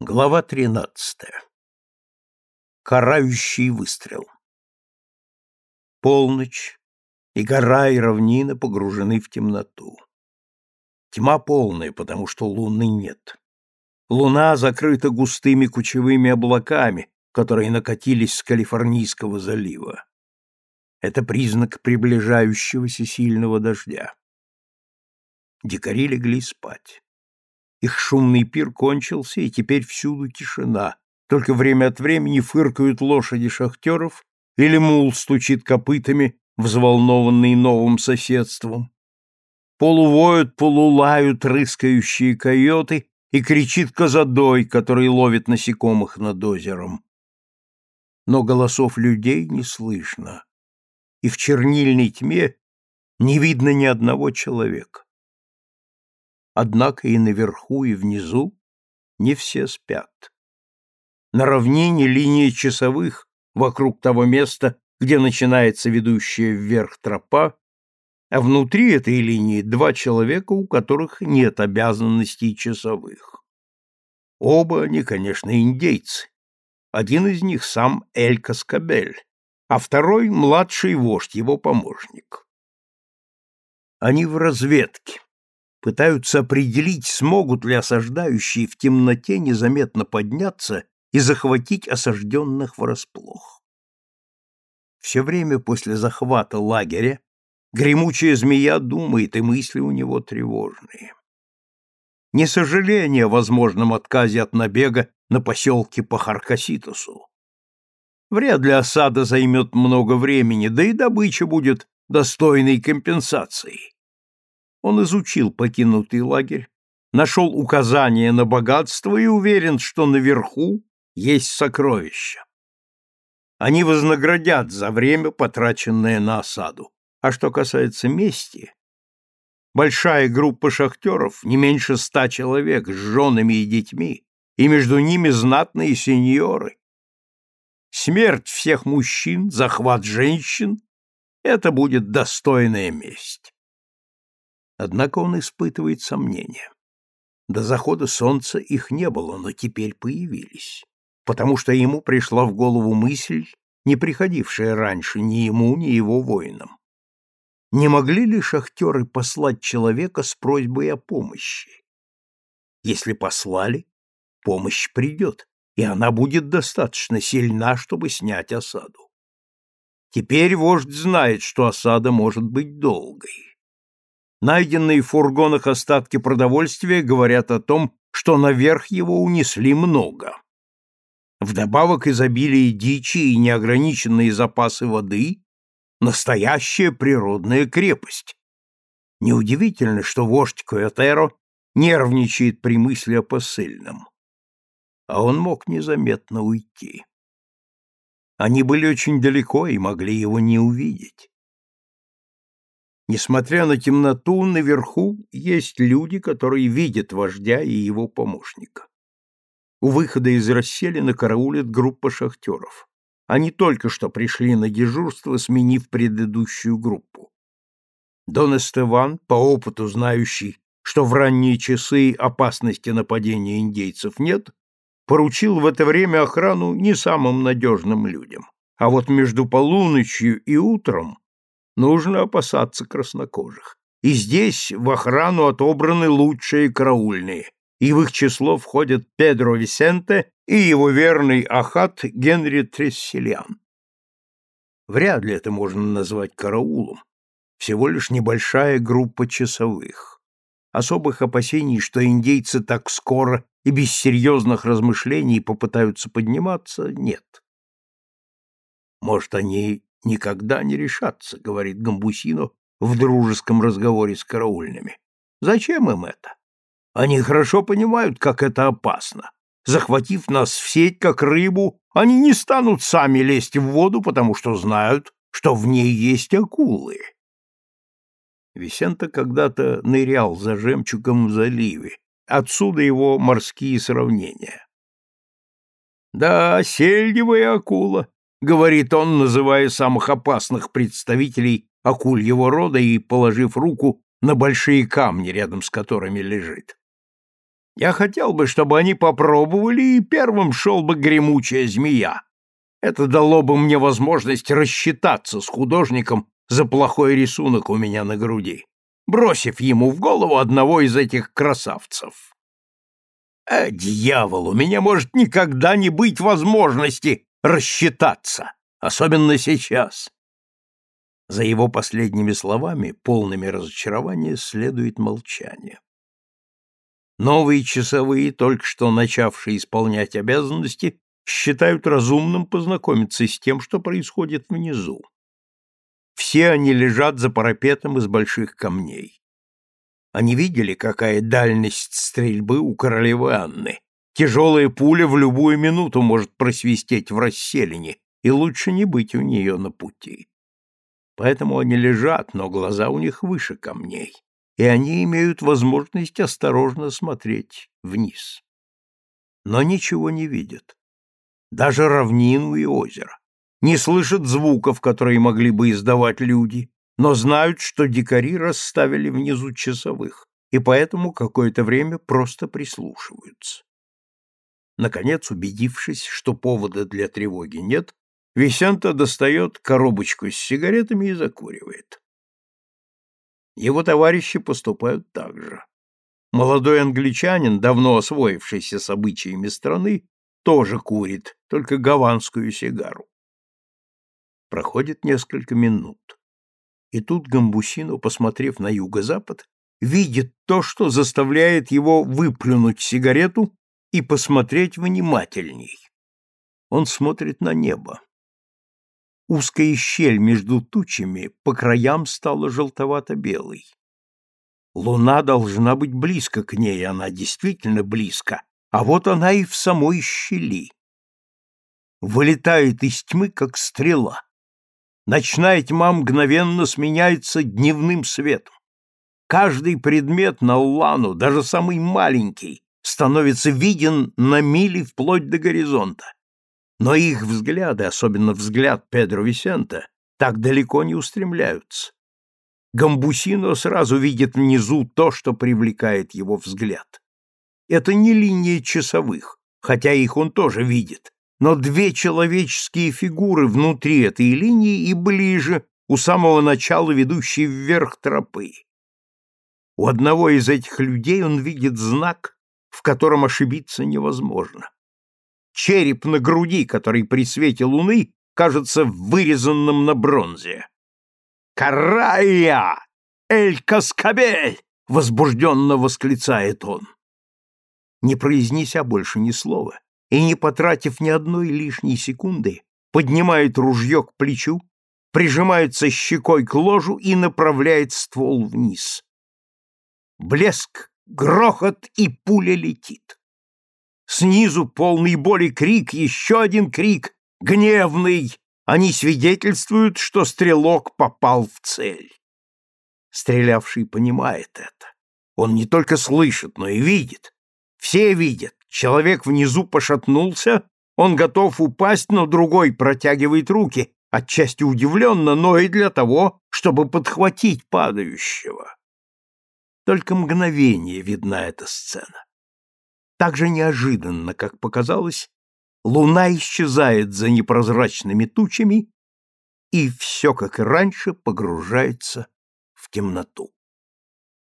Глава тринадцатая. Карающий выстрел. Полночь, и гора, и равнина погружены в темноту. Тьма полная, потому что луны нет. Луна закрыта густыми кучевыми облаками, которые накатились с Калифорнийского залива. Это признак приближающегося сильного дождя. Дикари легли спать. Их шумный пир кончился, и теперь всюду тишина. Только время от времени фыркают лошади шахтеров или мул стучит копытами, взволнованный новым соседством. Полувоют, полулают рыскающие койоты, и кричит козадой, который ловит насекомых над озером. Но голосов людей не слышно, и в чернильной тьме не видно ни одного человека. Однако и наверху, и внизу не все спят. На равнине линия часовых вокруг того места, где начинается ведущая вверх тропа, а внутри этой линии два человека, у которых нет обязанностей часовых. Оба они, конечно, индейцы. Один из них сам Эль Каскабель, а второй — младший вождь, его помощник. Они в разведке, пытаются определить, смогут ли осаждающие в темноте незаметно подняться и захватить осажденных врасплох. Все время после захвата лагеря гремучая змея думает, и мысли у него тревожные. Не сожаление о возможном отказе от набега на поселке по Харкаситусу. Вряд ли осада займет много времени, да и добыча будет достойной компенсацией. Он изучил покинутый лагерь, нашел указания на богатство и уверен, что наверху есть сокровища. Они вознаградят за время, потраченное на осаду. А что касается мести, большая группа шахтеров, не меньше ста человек с женами и детьми, и между ними знатные сеньоры. Смерть всех мужчин, захват женщин — это будет достойная месть. Однако он испытывает сомнения. До захода солнца их не было, но теперь появились, потому что ему пришла в голову мысль, не приходившая раньше ни ему, ни его воинам. Не могли ли шахтеры послать человека с просьбой о помощи? Если послали, помощь придет, и она будет достаточно сильна, чтобы снять осаду. Теперь вождь знает, что осада может быть долгой. Найденные в фургонах остатки продовольствия говорят о том, что наверх его унесли много. Вдобавок изобилие дичи и неограниченные запасы воды – настоящая природная крепость. Неудивительно, что вождь Куэтеро нервничает при мысли о посыльном. А он мог незаметно уйти. Они были очень далеко и могли его не увидеть. Несмотря на темноту, наверху есть люди, которые видят вождя и его помощника. У выхода из расселины караулит группа шахтеров. Они только что пришли на дежурство, сменив предыдущую группу. Дон Эстеван, по опыту знающий, что в ранние часы опасности нападения индейцев нет, поручил в это время охрану не самым надежным людям. А вот между полуночью и утром нужно опасаться краснокожих. И здесь в охрану отобраны лучшие караульные, и в их число входят Педро Висенте и его верный ахат Генри Трессельян. Вряд ли это можно назвать караулом, всего лишь небольшая группа часовых. Особых опасений, что индейцы так скоро и без серьезных размышлений попытаются подниматься, нет. Может, они никогда не решатся, говорит Гамбусино в дружеском разговоре с караульными. Зачем им это? Они хорошо понимают, как это опасно. Захватив нас в сеть, как рыбу, они не станут сами лезть в воду, потому что знают, что в ней есть акулы. Висента когда-то нырял за жемчугом в заливе, отсюда его морские сравнения. Да, сельдевая акула, — говорит он, называя самых опасных представителей акульего рода и положив руку на большие камни, рядом с которыми лежит. Я хотел бы, чтобы они попробовали, и первым шел бы гремучая змея. Это дало бы мне возможность рассчитаться с художником за плохой рисунок у меня на груди, бросив ему в голову одного из этих красавцев. А, дьявол, у меня может никогда не быть возможности рассчитаться, особенно сейчас. За его последними словами, полными разочарования, следует молчание. Новые часовые, только что начавшие исполнять обязанности, считают разумным познакомиться с тем, что происходит внизу. Все они лежат за парапетом из больших камней. Они видели, какая дальность стрельбы у королевы Анны. Тяжелая пуля в любую минуту может просвистеть в расселине, и лучше не быть у нее на пути. Поэтому они лежат, но глаза у них выше камней, и они имеют возможность осторожно смотреть вниз. Но ничего не видят. Даже равнину и озеро. Не слышат звуков, которые могли бы издавать люди, но знают, что дикари расставили внизу часовых, и поэтому какое-то время просто прислушиваются. Наконец, убедившись, что повода для тревоги нет, Висента достает коробочку с сигаретами и закуривает. Его товарищи поступают так же. Молодой англичанин, давно освоившийся с обычаями страны, тоже курит, только гаванскую сигару. Проходит несколько минут. И тут Гамбусино, посмотрев на юго-запад, видит то, что заставляет его выплюнуть сигарету и посмотреть внимательней. Он смотрит на небо. Узкая щель между тучами по краям стала желтовато-белой. Луна должна быть близко к ней, она действительно близко, а вот она и в самой щели. Вылетает из тьмы, как стрела. Ночная тьма мгновенно сменяется дневным светом. Каждый предмет на Улану, даже самый маленький, становится виден на мили вплоть до горизонта. Но их взгляды, особенно взгляд Педро Висента, так далеко не устремляются. Гамбусино сразу видит внизу то, что привлекает его взгляд. Это не линия часовых, хотя их он тоже видит, но две человеческие фигуры внутри этой линии и ближе, у самого начала ведущей вверх тропы. У одного из этих людей он видит знак, в котором ошибиться невозможно. Череп на груди, который при свете луны кажется вырезанным на бронзе. «Карая! Эль-Каскабель!» — возбужденно восклицает он. Не произнеся больше ни слова, и, не потратив ни одной лишней секунды, поднимает ружье к плечу, прижимается щекой к ложу и направляет ствол вниз. Блеск, грохот, и пуля летит. Снизу полный боли крик, еще один крик, гневный. Они свидетельствуют, что стрелок попал в цель. Стрелявший понимает это. Он не только слышит, но и видит. Все видят. Человек внизу пошатнулся, он готов упасть, но другой протягивает руки, отчасти удивленно, но и для того, чтобы подхватить падающего. Только мгновение видна эта сцена. Так же неожиданно, как показалось, луна исчезает за непрозрачными тучами, и все, как и раньше, погружается в темноту.